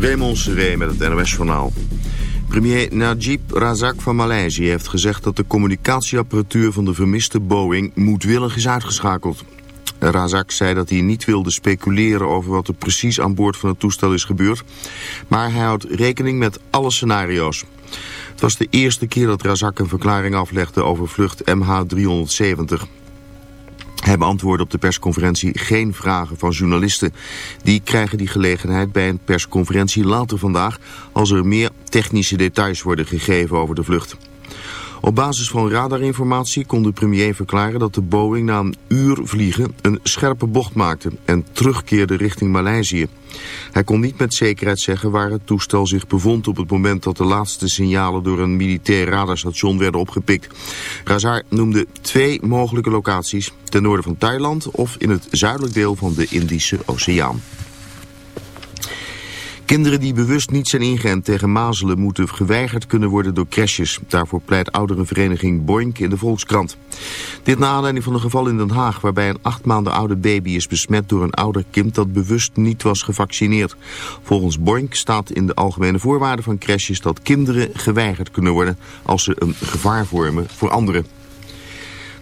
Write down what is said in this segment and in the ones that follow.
Raymond Seré met het NOS-journaal. Premier Najib Razak van Maleisië heeft gezegd dat de communicatieapparatuur van de vermiste Boeing moedwillig is uitgeschakeld. Razak zei dat hij niet wilde speculeren over wat er precies aan boord van het toestel is gebeurd, maar hij houdt rekening met alle scenario's. Het was de eerste keer dat Razak een verklaring aflegde over vlucht MH370. Hij beantwoordde op de persconferentie geen vragen van journalisten. Die krijgen die gelegenheid bij een persconferentie later vandaag... als er meer technische details worden gegeven over de vlucht. Op basis van radarinformatie kon de premier verklaren dat de Boeing na een uur vliegen een scherpe bocht maakte en terugkeerde richting Maleisië. Hij kon niet met zekerheid zeggen waar het toestel zich bevond op het moment dat de laatste signalen door een militair radarstation werden opgepikt. Razar noemde twee mogelijke locaties, ten noorden van Thailand of in het zuidelijk deel van de Indische Oceaan. Kinderen die bewust niet zijn ingeënt tegen mazelen moeten geweigerd kunnen worden door crashes. Daarvoor pleit ouderenvereniging Boink in de Volkskrant. Dit na aanleiding van een geval in Den Haag waarbij een acht maanden oude baby is besmet door een ouder kind dat bewust niet was gevaccineerd. Volgens Boink staat in de algemene voorwaarden van crashes dat kinderen geweigerd kunnen worden als ze een gevaar vormen voor anderen.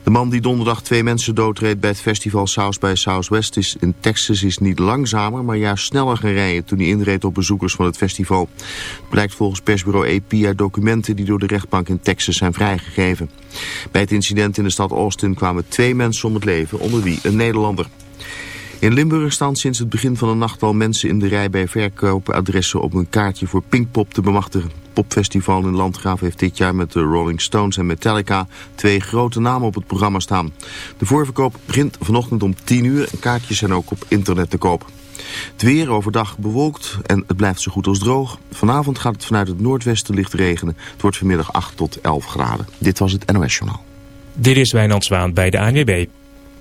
De man die donderdag twee mensen doodreed bij het festival South by Southwest in Texas is niet langzamer, maar juist sneller gaan rijden toen hij inreed op bezoekers van het festival. Het blijkt volgens persbureau AP uit documenten die door de rechtbank in Texas zijn vrijgegeven. Bij het incident in de stad Austin kwamen twee mensen om het leven, onder wie een Nederlander. In Limburg staan sinds het begin van de nacht al mensen in de rij bij verkoopadressen op een kaartje voor Pinkpop te bemachtigen popfestival in Landgraaf heeft dit jaar met de Rolling Stones en Metallica twee grote namen op het programma staan. De voorverkoop begint vanochtend om 10 uur en kaartjes zijn ook op internet te koop. Het weer overdag bewolkt en het blijft zo goed als droog. Vanavond gaat het vanuit het noordwesten licht regenen. Het wordt vanmiddag 8 tot 11 graden. Dit was het NOS Journaal. Dit is Wijnand Zwaan bij de ANWB.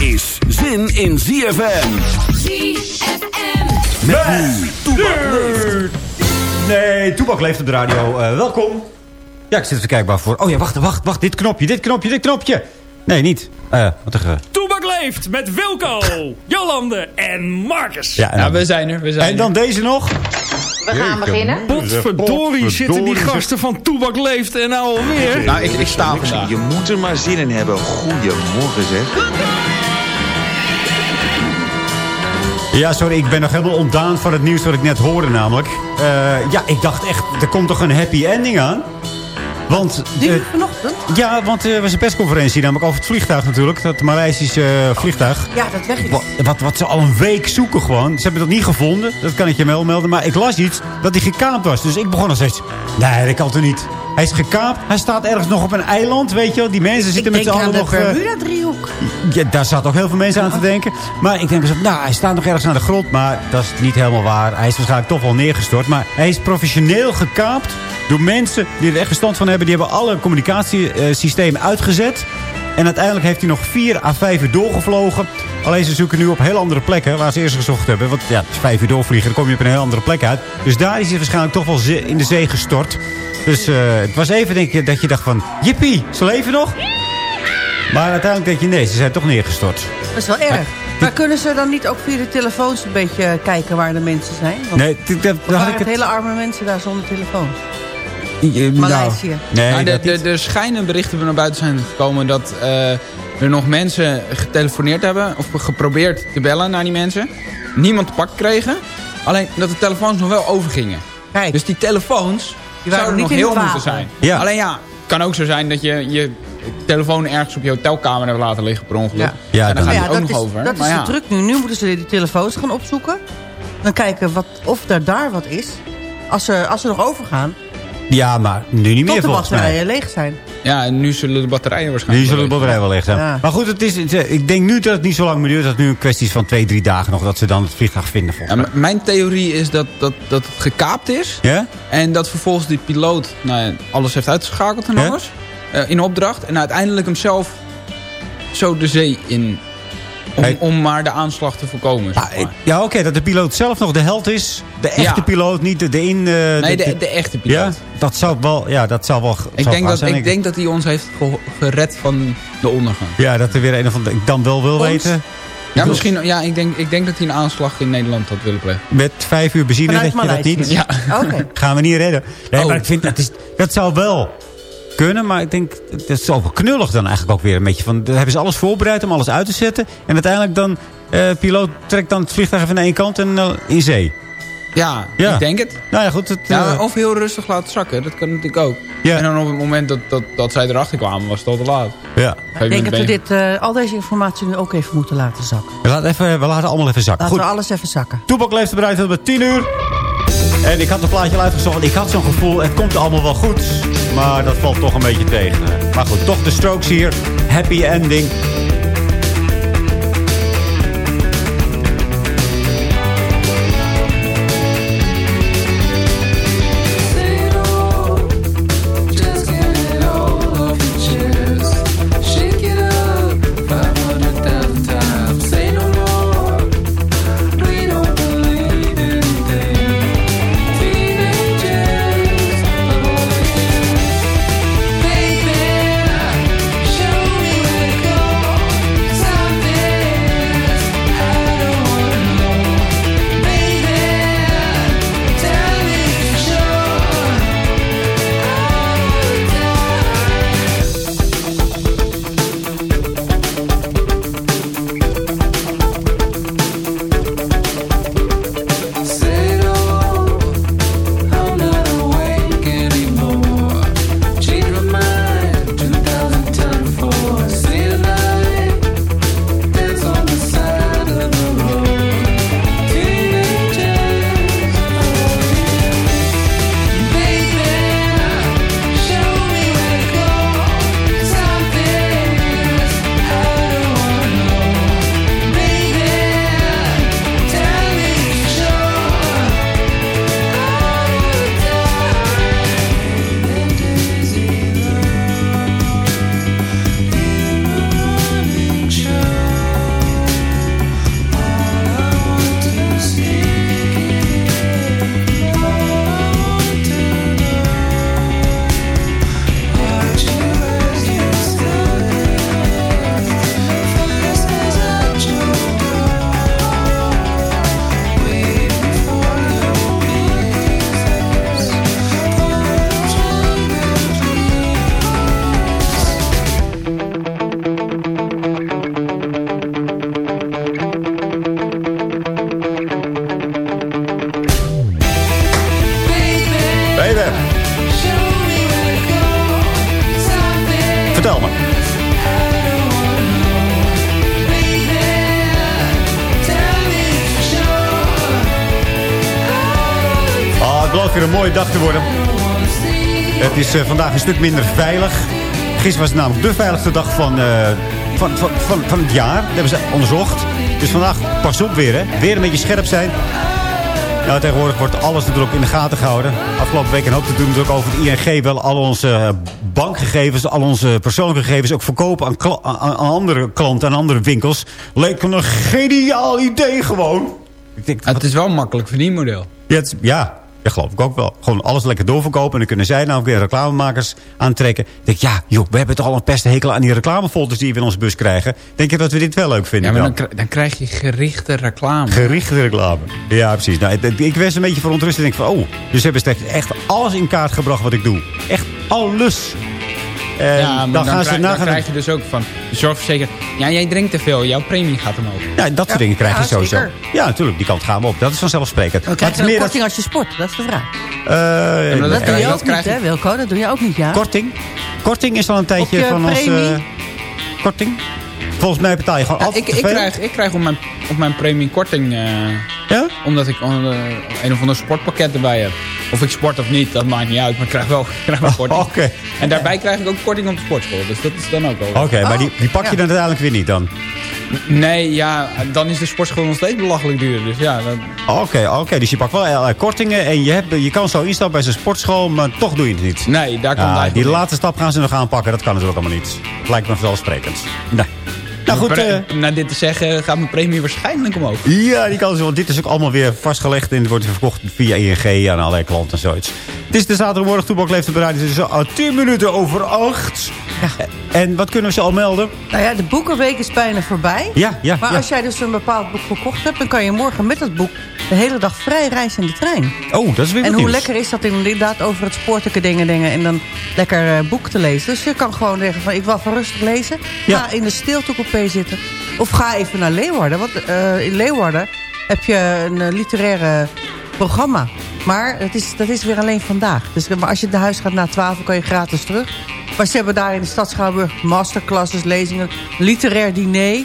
is zin in ZFM. ZFM. Met nu, Toebak leeft. Nee, Toebak leeft op de radio. Uh, welkom. Ja, ik zit even kijkbaar voor. Oh ja, wacht, wacht, wacht. Dit knopje, dit knopje, dit knopje. Nee, niet. Uh, wat een... Toebak leeft met Wilco, Jolande en Marcus. Ja, ja, we zijn er, we zijn En dan deze nog. We gaan beginnen. Potverdorie zitten die gasten van Toebak leeft en nou alweer. Nou, ik, ik sta vandaag. Je moet er maar zin in hebben. Goedemorgen zeg. Ja, sorry, ik ben nog helemaal ontdaan van het nieuws wat ik net hoorde namelijk. Uh, ja, ik dacht echt, er komt toch een happy ending aan? Want, Nu eh, vanochtend? ja, want er was een persconferentie namelijk over het vliegtuig natuurlijk. Dat Maleisische eh, vliegtuig. Ja, dat weg is. Wat, wat, wat ze al een week zoeken gewoon. Ze hebben dat niet gevonden. Dat kan ik je wel melden. Maar ik las iets dat hij gekaapt was. Dus ik begon al steeds. Nee, dat kan toch niet. Hij is gekaapt. Hij staat ergens nog op een eiland. Weet je wel. Die mensen zitten Ik met z'n denk aan allen de nog... eh, Bermuda-driehoek. ja, daar zaten ook heel veel mensen aan te denken. Maar ik denk dus, nou, hij staat nog ergens aan de grond. Maar dat is niet helemaal waar. Hij is waarschijnlijk toch wel neergestort. Maar hij is professioneel gekaapt door mensen die er echt verstand van hebben. Die hebben alle communicatiesystemen uitgezet. En uiteindelijk heeft hij nog vier à vijf uur doorgevlogen. Alleen ze zoeken nu op heel andere plekken waar ze eerst gezocht hebben. Want ja, het is vijf uur doorvliegen, dan kom je op een heel andere plek uit. Dus daar is hij waarschijnlijk toch wel in de zee gestort. Dus eh, het was even denk je, dat je dacht van... Jippie, ze leven nog? Maar uiteindelijk denk je, nee, ze zijn toch neergestort. Dat is wel erg. Maar kunnen ze dan niet ook via de telefoons een beetje kijken waar de mensen zijn? Want Nee, dat- had ik het... hele arme mensen daar zonder telefoons. Nou, Maleisië. nee, Nou, de, er schijnen berichten naar buiten zijn gekomen dat eh, er nog mensen getelefoneerd hebben. Of geprobeerd te bellen naar die mensen. Niemand te pakken kregen. Alleen dat de telefoons nog wel overgingen. Kijk, Dus die telefoons Die waren zouden nog niet in heel moeten zijn. Ja. Alleen ja, het kan ook zo zijn dat je je telefoon ergens op je hotelkamer hebt laten liggen per ongeluk. Ja. Ja, en dan gaat ja, het ook dat nog is, over. dat is maar de truc nu. Nu moeten ze die telefoons gaan opzoeken. Dan kijken wat, of er daar wat is. Als ze, als ze nog overgaan, Ja, maar nu niet meer tot de volgens mij. batterijen leeg zijn. Ja, en nu zullen de batterijen Nu waarschijnlijk... zullen de wel batterij wel leeg zijn. Ja. Maar goed, het is, het, ik denk nu dat het niet zo lang meer duurt. Dat het nu een kwestie is van twee, drie dagen nog. Dat ze dan het vliegtuig vinden Ja, volgens mij. mijn theorie is dat, dat, dat het gekaapt is. Ja? En dat vervolgens die piloot nou ja, alles heeft uitgeschakeld en Ja? alles. eh, in opdracht. En uiteindelijk hem zelf zo de zee in. Om, Hey. om maar de aanslag te voorkomen. zeg Ja, maar. ik- ja oké, dat de piloot zelf nog de held is. De echte Ja. piloot, niet de, de in... eh, nee, de, de echte piloot. Ja, dat zou wel... Ja, dat zou wel ik zou denk, dat, zijn, ik denk dat hij ons heeft ge- gered van de ondergang. Ja, dat er weer een of andere... Ik dan wel wil Ons? weten. Ja, misschien, ja ik, denk, ik denk dat hij een aanslag in Nederland had willen plegen. Met vijf uur benzine Vanuit red je dat niet. Ja. Oké. Gaan we niet redden. Nee, Oh. maar ik vind dat, is, dat zou wel kunnen. Maar ik denk, dat is wel knullig dan eigenlijk ook weer een beetje. Van, hebben ze alles voorbereid om alles uit te zetten. En uiteindelijk dan, eh piloot trekt dan het vliegtuig even naar één kant en eh, in zee. Ja, Ja. ik denk het. Nou ja, goed. Het, Ja, eh, of heel rustig laten zakken, dat kan natuurlijk ook. Ja. En dan op het moment dat, dat, dat zij erachter kwamen, was het al te laat. ja. Ik denk dat we dit, eh, al deze informatie nu ook even moeten laten zakken. We, laten even, we laten allemaal even zakken. Laten Goed. we alles even zakken. Toepak leeft bereid tot bij 10 uur. En ik had een plaatje al uitgezocht. Ik had zo'n gevoel, het komt allemaal wel goed. Maar dat valt toch een beetje tegen. Maar goed, toch de strokes hier. Happy ending. Is eh, vandaag een stuk minder veilig. Gisteren was het namelijk de veiligste dag van, eh, van, van, van, van het jaar. Dat hebben ze onderzocht. Dus vandaag pas op weer, hè. Weer een beetje scherp zijn. Nou, tegenwoordig wordt alles natuurlijk in de gaten gehouden. Afgelopen week een hoop te doen natuurlijk over het ING. Wel al onze eh, bankgegevens, al onze persoonlijke gegevens... ook verkopen aan, aan, aan andere klanten en andere winkels. Leek me een geniaal idee gewoon. Ik denk, Het is wel een makkelijk verdienmodel. ja, het ja, dat geloof ik ook wel. Gewoon alles lekker doorverkopen. En dan kunnen zij nou weer reclamemakers aantrekken. Ik denk, ja, joh, we hebben toch al een pestehekel aan die reclamefolders die we in onze bus krijgen. Denk je dat we dit wel leuk vinden? Ja, maar dan? dan, kri- dan krijg je gerichte reclame. Gerichte reclame. Ja, precies. Nou, ik- ik was een beetje verontrust en denk van, oh, dus hebben ze echt alles in kaart gebracht wat ik doe. Echt alles. En ja, maar dan, dan, gaan ze krijg, dan krijg je dus ook van de zorgverzekering... Ja, jij drinkt te veel, jouw premie gaat omhoog. Ja, dat soort dingen krijg je ja, sowieso. zeker. Ja, natuurlijk, die kant gaan we op. Dat is vanzelfsprekend. Dan krijg je een is korting als je sport. Dat is de vraag. dat- eh, maar Dat doe je dat ook krijg niet, je- hè, Wilco? Dat doe je ook niet, ja? Korting? Korting is al een tijdje je van ons... eh, korting? Volgens mij betaal je gewoon Ja, altijd ik, ik, krijg, ik krijg op mijn, op mijn premie korting... eh, Ja? omdat ik eh, een of ander sportpakket erbij heb. Of ik sport of niet, dat maakt niet uit. Maar ik krijg wel, ik krijg wel korting. Oké. En daarbij krijg ik ook korting op de sportschool. Dus dat is dan ook wel... Oké, maar die, die pak je ja. dan uiteindelijk weer niet dan? Nee, ja, dan is de sportschool nog steeds belachelijk duur. Dus ja, dat, Oké, oké. dus je pakt wel allerlei kortingen en je, hebt, je kan zo instappen bij zijn sportschool, maar toch doe je het niet. nee, daar komt Ja, eigenlijk die laatste stap gaan ze nog aanpakken, dat kan natuurlijk allemaal niet. Lijkt me vanzelfsprekend. Nee. Nou goed, Pre- eh, Na dit te zeggen gaat mijn premie waarschijnlijk omhoog. ja, die kan ze, want dit is ook allemaal weer vastgelegd en het wordt verkocht via ING aan allerlei klanten en zoiets. Het is de zaterdagmorgen, Toebak leeft op de radio, het is zo 10 minuten over 8. En wat kunnen we ze al melden? Nou ja, de boekenweek is bijna voorbij. Ja, ja, Maar ja. als jij dus een bepaald boek gekocht hebt... dan kan je morgen met dat boek de hele dag vrij reizen in de trein. Oh, dat is weer En hoe nieuws. lekker is dat inderdaad over het sportelijke dingen, dingen... en dan lekker eh, boek te lezen. Dus je kan gewoon zeggen van ik wil van rustig lezen. Ja. Ga in de stiltecoupé zitten. Of ga even naar Leeuwarden. Want eh, in Leeuwarden heb je een eh, literaire programma. Maar het is, dat is weer alleen vandaag. Dus maar als je naar huis gaat na 12 kan je gratis terug. Maar ze hebben daar in de stad Schouwburg masterclasses, lezingen, literair diner...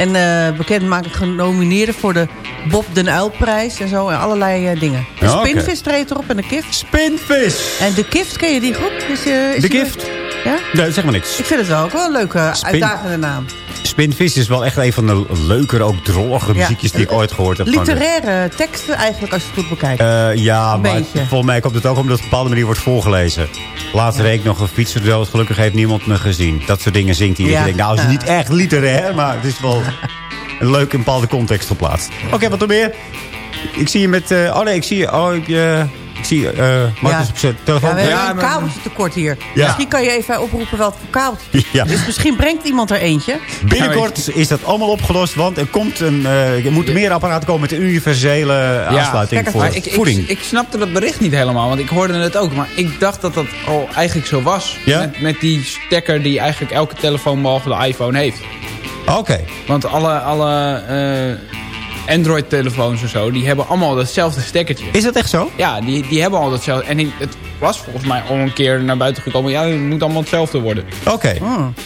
En eh bekendmaking genomineerden voor de Bob den Uilprijs en zo. En allerlei eh, dingen. De spinvis treedt erop en de kift. Spinvis! En de kift, ken je die goed? Is, eh, is De gift? Ja? Nee, zeg maar niks. Ik vind het wel ook wel een leuke, Spin- uitdagende naam. Spinvis is wel echt een van de leukere, ook drollige Ja. muziekjes die ik ooit gehoord heb. Literaire teksten eigenlijk, als je het goed bekijkt. eh, ja, Een maar beetje. volgens mij komt het ook omdat het op een bepaalde manier wordt voorgelezen. Laatst reed ik nog een fietser dood. Gelukkig heeft niemand me gezien. Dat soort dingen zingt hij. Ja. Ik denk, nou, het is niet echt literair, maar het is wel een leuk in een bepaalde context geplaatst. Oké, wat er meer? Ik zie je met... eh, oh nee, ik zie je... Oh, ik, eh, ik zie eh Marcus Ja. op zijn telefoon. ja, we hebben Ja, een kabeltje tekort hier. Ja. Misschien kan je even oproepen welk kabeltje. Ja. Dus misschien brengt iemand er eentje. Binnenkort is dat allemaal opgelost, want er, komt een, eh, er moeten meer apparaten komen met een universele aansluiting kijk, voor Maar ik, voeding. ik, ik snapte dat bericht niet helemaal, want ik hoorde het ook. Maar ik dacht dat dat al eigenlijk zo was. Ja? Met, met die stekker die eigenlijk elke telefoon behalve de iPhone heeft. Oké. Want alle, alle eh, Android-telefoons en zo, die hebben allemaal datzelfde stekkertje. Is dat echt zo? Ja, die, die hebben al datzelfde. En het was volgens mij al een keer naar buiten gekomen. Ja, het moet allemaal hetzelfde worden. Oké.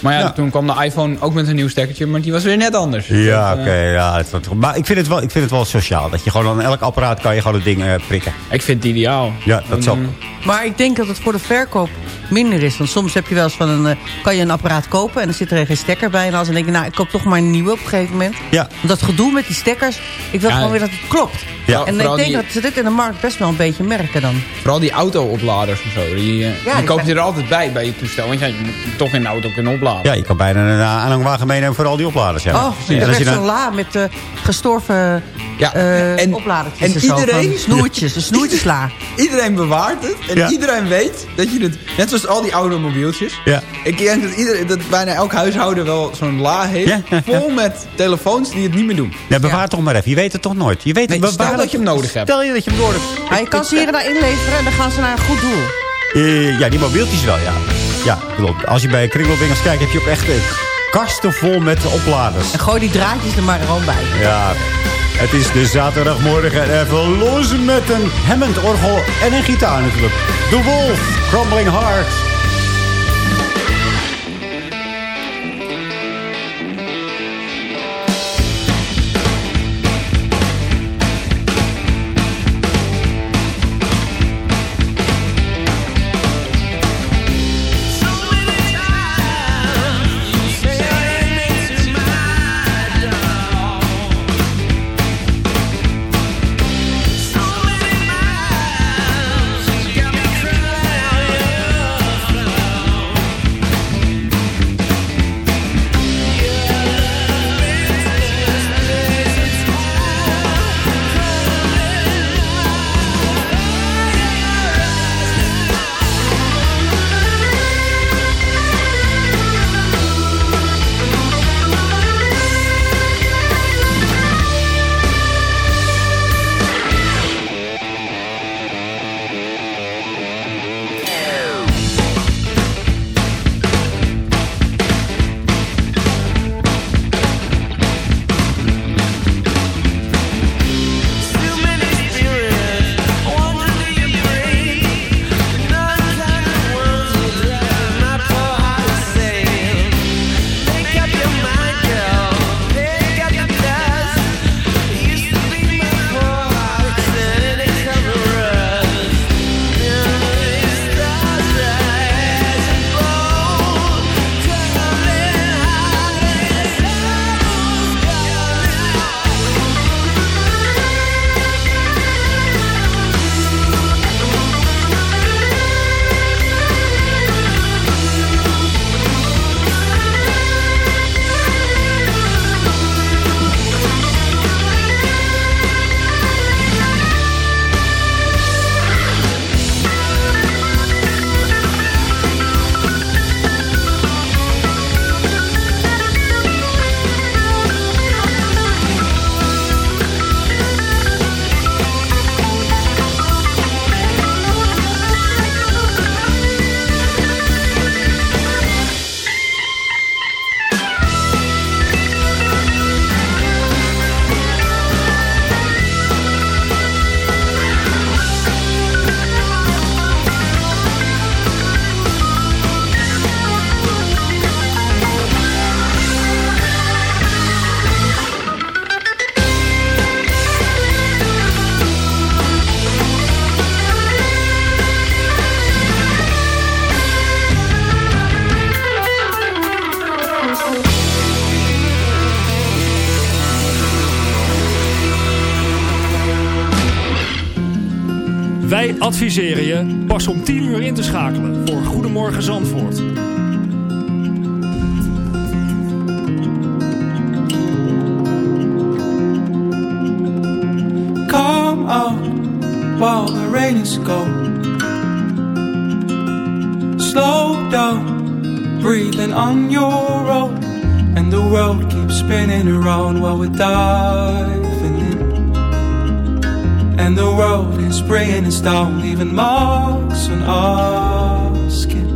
Maar ja, Ja. toen kwam de iPhone ook met een nieuw stekkertje. Maar die was weer net anders. Ja, oké. eh, ja, het wordt- maar ik vind, het wel, ik vind het wel sociaal. Dat je gewoon aan elk apparaat kan je gewoon het ding eh, prikken. ik vind het ideaal. Ja, dat zal. Mm. Maar ik denk dat het voor de verkoop minder is. Want soms heb je wel eens van een, eh, kan je een apparaat kopen en dan zit er geen stekker bij. En als dan denk je, nou, ik koop toch maar een nieuwe op een gegeven moment. Ja. Want dat gedoe met die stekkers, ik wil Ja. gewoon weer dat het klopt. Ja. En ik denk die- dat ze dit in de markt best wel een beetje merken dan. Vooral die auto-opladers en zo. Die, eh, die, die koop je er altijd bij, bij je toestel. Want ja, je moet toch in de auto kunnen opladen. Ja, je kan bijna een uh, aanhangwagen meenemen voor al die opladers. Ja. oh, er je werd dan- zo'n la met eh, gestorven Ja, eh en- opladertjes en iedereen- van snoertjes, een snoertjesla. Iedereen bewaart het. En Ja. iedereen weet dat je het... Net zoals al die oude mobieltjes. Ja. Ik denk dat, iedereen, dat bijna elk huishouden wel zo'n la heeft. Ja, ja, ja. Vol met telefoons die het niet meer doen. Ja, bewaar toch maar even. Je weet het toch nooit. Je weet Nee, het, stel bewaar dat je hem nodig hebt. Stel je dat je hem nodig hebt. Maar je kan ze hier en daar inleveren en dan gaan ze naar een goed doel. Eh, ja, die mobieltjes wel, ja. Ja, klopt. Als je bij kringelwinkels kijkt, heb je ook echt eh, kasten vol met opladers. En gooi die draadjes er maar gewoon bij. Ja, het is de zaterdagmorgen. Even los met een Hammond orgel en een gitaar natuurlijk. The Wolf, Crumbling Heart. Adviseren je pas om 10 uur in te schakelen voor Goedemorgen Zandvoort. Come out while the rain is gone. Slow down, breathing on your own. And the world keeps spinning around while we're diving in. And the world is bringing us down, leaving marks on our skin.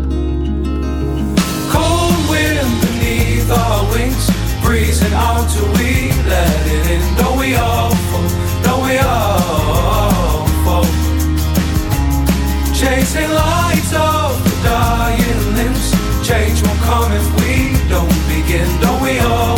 Cold wind beneath our wings, breezing out till we let it in. Don't we all fall? Don't we all fall? Chasing lights of the dying limbs. Change won't come if we don't begin. Don't we all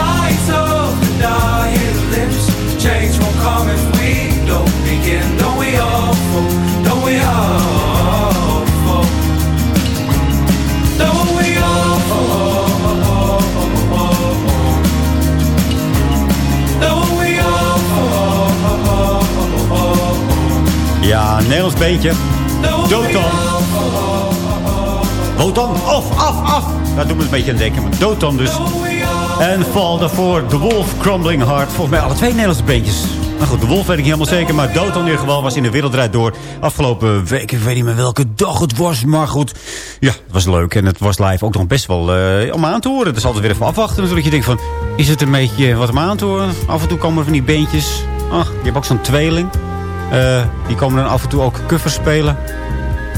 Lights of the dying limbs. Change won't come if we don't begin. Don't we all fall? Don't we all fall? Don't we all fall? Don't we all fall? Ja, een Nederlands beentje. Doton. Doton, af, af, af. Dat doet me een beetje aan denken. Maar Doton dus. En val daarvoor The Wolf, Crumbling Heart. Volgens mij alle twee Nederlandse beentjes. Nou goed, de Wolf weet ik niet helemaal zeker. Maar Doton in ieder geval was in de wereldrijd door. Afgelopen week, ik weet niet meer welke dag het was. Maar goed, ja, het was leuk. En het was live ook nog best wel eh, om aan te horen. Het is altijd weer even afwachten natuurlijk. Je denkt van, is het een beetje wat om aan te horen? Af en toe komen er van die beentjes. Ach, je hebt ook zo'n tweeling. Eh, die komen dan af en toe ook covers spelen.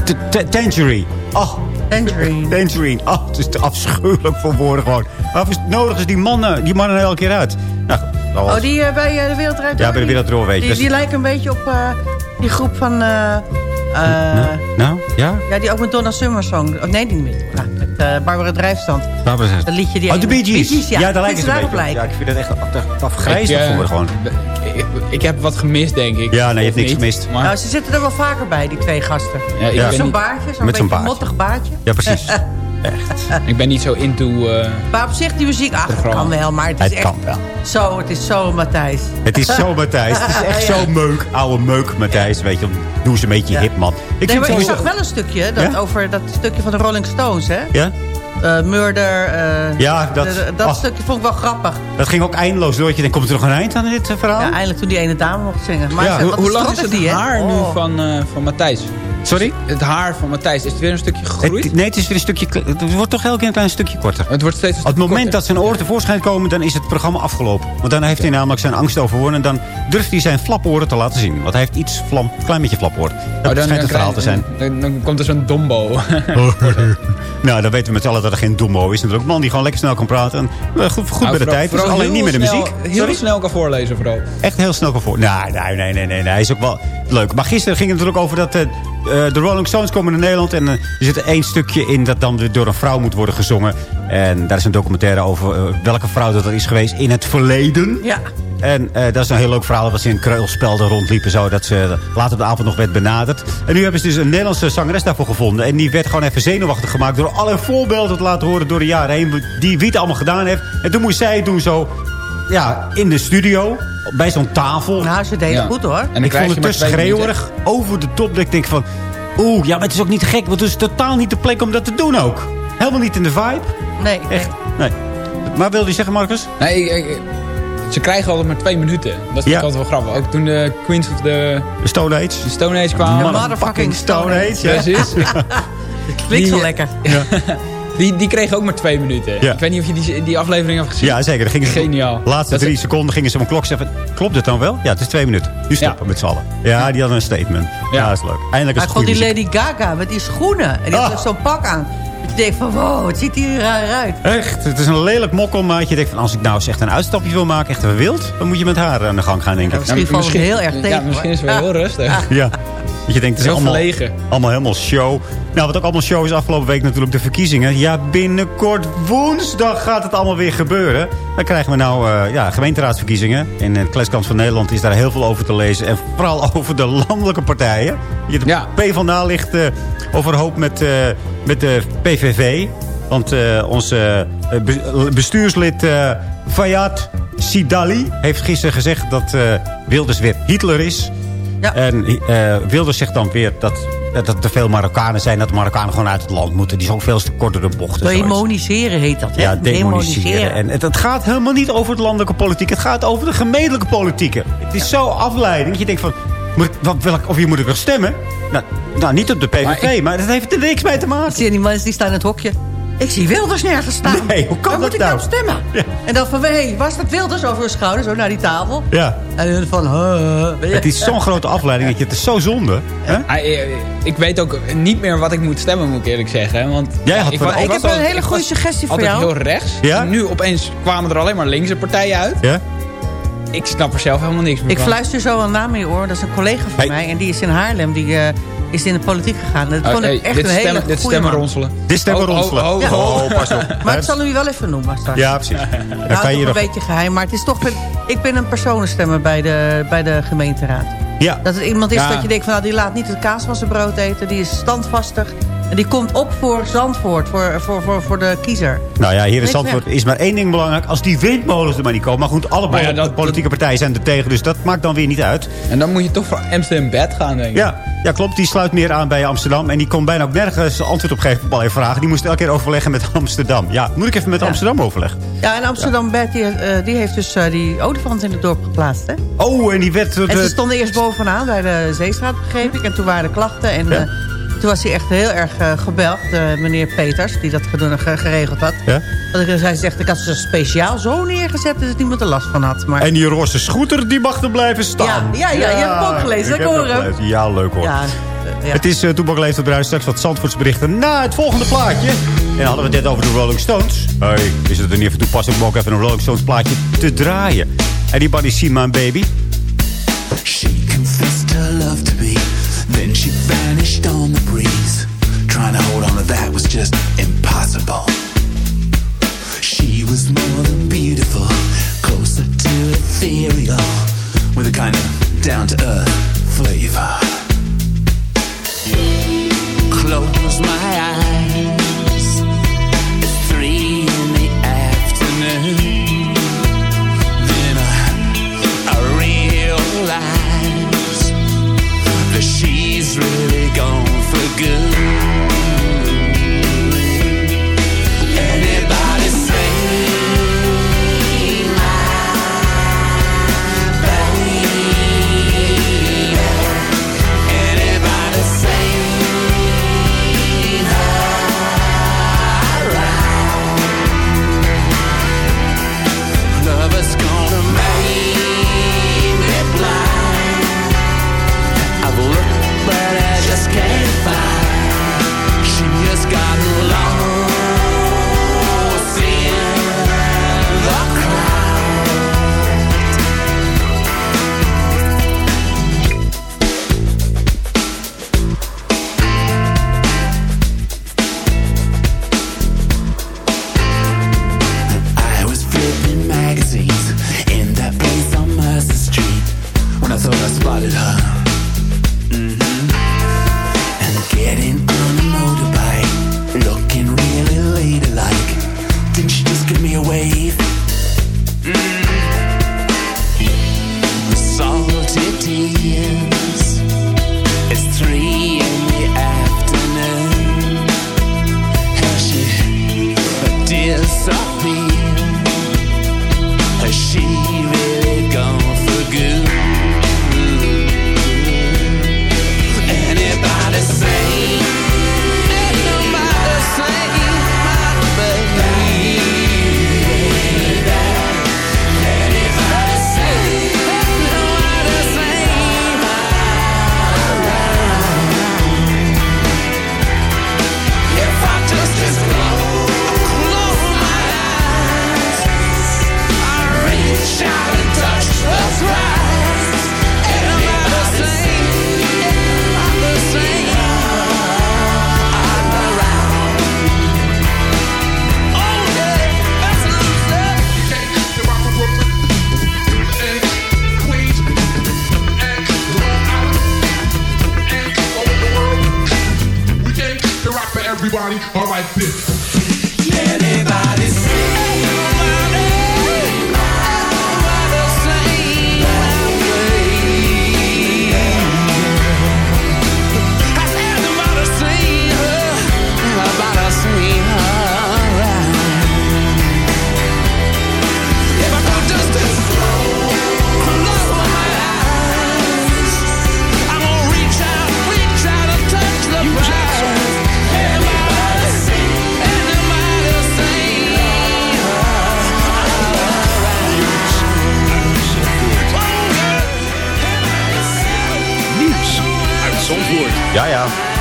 T- Tangerine. Oh, Tangerine. Tangerine. Oh, het is te afschuwelijk voor woorden gewoon. Maar is nodig is die mannen, die mannen er elke keer uit. Nou, was- Oh, die eh, bij eh, de Wereldrijd Ja, bij de Wereldrijd, weet je. Die, Dus- die lijken een beetje op eh, die groep van... eh, nou, ja? Ja, die ook met Donna Summer zong. Oh, nee, die niet met, nou, Barbara Drijfstand. Barbara Drijfstand. Dat liedje die... Oh, de Bee Gees. ja. Ja, daar ze je een daarop beetje? Ja, ik vind het echt af- af- afgrijzelijk eh, voor me gewoon. Ik, ik heb wat gemist, denk ik. Ja, nee, je hebt niks niet, gemist. Maar, Nou, ze zitten er wel vaker bij, die twee gasten. Ja, ik Ja. Zo'n baardje, zo'n Met zo'n beetje mottig baardje. Ja, precies. ik ben niet zo into... eh, Maar op zich, die muziek, ach, kan wel. Maar het is Het echt kan wel. zo, het is zo Matthijs. Het is zo Matthijs. Het is echt Ja. zo meuk. Oude meuk Matthijs. Weet je, doe ze een beetje Ja. hip, man. Ik nee, maar ik zag wel een stukje dat Ja? over dat stukje van de Rolling Stones, hè? Ja? Eh, murder. eh, Ja, dat- de- dat stukje vond ik wel grappig. Dat ging ook eindeloos door. Je denkt, komt er nog een eind aan dit verhaal? Ja, eindelijk toen die ene dame mocht zingen. Maar Ja. ze- hoe, wat hoe een lang is het die, haar nu Oh. van, eh, van Matthijs? Sorry? Het haar van Matthijs, is het weer een stukje gegroeid? Het, nee, het is weer een stukje... Het wordt toch elke keer een klein stukje korter. Het wordt steeds Op het moment korter. dat zijn oren tevoorschijn komen, dan is het programma afgelopen. Want dan heeft hij namelijk zijn angst overwonnen. En dan durft hij zijn flaporen te laten zien. Want hij heeft iets flam, klein beetje flaporen. Dat Oh, dan, schijnt het verhaal te zijn. Dan, dan komt er zo'n dombo. nou, dan weten we met z'n allen dat er geen domo is. Natuurlijk een man die gewoon lekker snel kan praten. En, eh, goed goed bij de tijd. Dus alleen niet met de muziek. Heel Sorry? snel kan voorlezen vooral. Echt heel snel kan voor. Nee, nee, nee, nee, nee, nee. Hij is ook wel leuk. Maar gisteren ging het natuurlijk over dat eh, de Rolling Stones komen naar Nederland. En eh, er zit één stukje in dat dan weer door een vrouw moet worden gezongen. En daar is een documentaire over eh, welke vrouw dat er is geweest in het verleden. Ja. En eh, dat is een heel leuk verhaal dat ze in kreulspelden rondliepen. Zo, dat ze later op de avond nog werd benaderd. En nu hebben ze dus een Nederlandse zangeres daarvoor gevonden. En die werd gewoon even zenuwachtig gemaakt door alle voorbeelden te laten horen door de jaren heen. Die wie het allemaal gedaan heeft. En toen moest zij het doen zo ja, in de studio. Bij zo'n tafel. Nou, ze deed Ja. het goed hoor. En ik vond het te schreeuwerig over de top. Dat ik denk van... Oeh, ja, maar het is ook niet gek. Want het is totaal niet de plek om dat te doen ook. Helemaal niet in de vibe. Nee, Echt, nee. Maar wilde je zeggen, Marcus? Nee, ik, ik- ze krijgen altijd maar twee minuten. Dat is Ja. altijd wel grappig. Ook toen de Queens of the, De Stone Age. de Stone Age kwamen. Motherfucking Stone Age. ja. Precies. Klinkt zo Die- lekker. Die, die kregen ook maar twee minuten. Ja. Ik weet niet of je die, die aflevering hebt gezien. Ja, zeker. Gingen ze Geniaal. De laatste Dat is- drie seconden gingen ze op een klok zeggen... Klopt het dan wel? Ja, het is twee minuten. Nu stoppen met z'n allen. Ja, die hadden een statement. Ja, dat is leuk. Eindelijk Maar is gewoon het die goede Lady Gaga met die schoenen. En die Ah. heeft zo'n pak aan. Dat je denkt van, wow, het ziet hier raar uit. Echt, het is een lelijk mokkelmaatje. Je denkt van, als ik nou eens echt een uitstapje wil maken, echt een wild... dan moet je met haar aan de gang gaan, denk ik. Misschien valt het heel erg tegen. Ja, misschien is het wel heel rustig. Ja. Dat je denkt, het is allemaal, verlegen. allemaal helemaal show. Nou, wat ook allemaal show is afgelopen week natuurlijk de verkiezingen. Ja, binnenkort woensdag gaat het allemaal weer gebeuren. Dan krijgen we nou eh, ja, gemeenteraadsverkiezingen. In de Kleskant van Nederland is daar heel veel over te lezen. En vooral over de landelijke partijen. Je de Ja. PvdA ligt eh, overhoop met, eh, met de PVV. Want onze be- bestuurslid Fayad Sidali heeft gisteren gezegd dat Wilders weer Hitler is. Ja. En eh Wilders zegt dan weer dat, dat er te veel Marokkanen zijn. Dat de Marokkanen gewoon uit het land moeten. Die is ook veel te kortere bochten. zoiets. Demoniseren heet dat, hè? Ja, demoniseren. En het, het gaat helemaal niet over het landelijke politiek. Het gaat over de gemeentelijke politieke. Het is zo afleiding. Dat je denkt van, moet ik, wat, welk, of hier moet ik nog stemmen? Nou, nou niet op de PVV, maar, dat heeft er niks mee te maken. Zie je die mensen die staan in het hokje? Ik zie Wilders nergens staan. Nee, hoe kan Waar dat moet ik nou? nou stemmen? En dan van, hé, hey, waar staat Wilders over hun schouder? Zo naar die tafel. Ja. En dan van, huh? Het is zo'n grote afleiding dat je het is zo zonde. Hè? Eh, Ik weet ook niet meer wat ik moet stemmen, moet ik eerlijk zeggen. Want Jij had ik, wa- Ik was heb een hele goede was suggestie voor altijd jou. heel rechts. Ja? En nu opeens kwamen er alleen maar linkse partijen uit. Ja? Ik snap er zelf helemaal niks meer Ik van. fluister zo een naam in je oor. Dat is een collega van Hey. mij. En die is in Haarlem. Die eh, is in de politiek gegaan. Dat Oh, vond hey, echt dit een hele stemmen, dit stemmen man. ronselen. Dit stemmen Oh, oh, ronselen. oh, Ja. oh. Oh, pas op. Maar ik zal hem wel even noemen straks. Ja, precies. Dan Nou, kan toch je een nog... beetje geheim. Maar het is toch... Ik ben een personenstemmer bij de, bij de gemeenteraad. Ja. Dat het iemand is Ja. dat je denkt van... Nou, die laat niet het kaas van zijn brood eten. Die is standvastig. En die komt op voor Zandvoort. Voor, voor, voor, voor de kiezer. Nou ja, hier in Zandvoort is maar één ding belangrijk. Als die windmolens er maar niet komen. Maar goed, alle Maar ja, pol- dat- politieke partijen zijn er tegen. Dus dat maakt dan weer niet uit. En dan moet je toch voor Amsterdam Bed gaan, denk ik. Ja, ja, klopt. Die sluit meer aan bij Amsterdam. En die kon bijna ook nergens antwoord op geven op allerlei vragen. Die moest elke keer overleggen met Amsterdam. Ja, moet ik even met Ja. Amsterdam overleggen. Ja, en Amsterdam Bed die, eh, die heeft dus eh, die olifant in het dorp geplaatst. Hè? Oh, en die werd... En ze de- stonden eerst bovenaan bij de Zeestraat, begreep ik. En toen waren er klachten. En Ja. Toen was hij echt heel erg eh, gebeld. eh, meneer Peters, die dat geregeld had. Ja? Want ik, hij zegt, ik had ze speciaal zo neergezet... dat niemand er last van had. Maar, En die roze scooter, die mag er blijven staan. Ja, ja, ja, je hebt hem ook gelezen, heb hoor hem. Ja, leuk hoor. ja, eh, ja. Het is uh, Toepak Leeft op Bruis. Straks wat Zandvoorts berichten na het volgende plaatje. En dan hadden we het net over de Rolling Stones. Hey, is het er niet even toepasselijk om ook even een Rolling Stones plaatje te draaien? Anybody see my baby?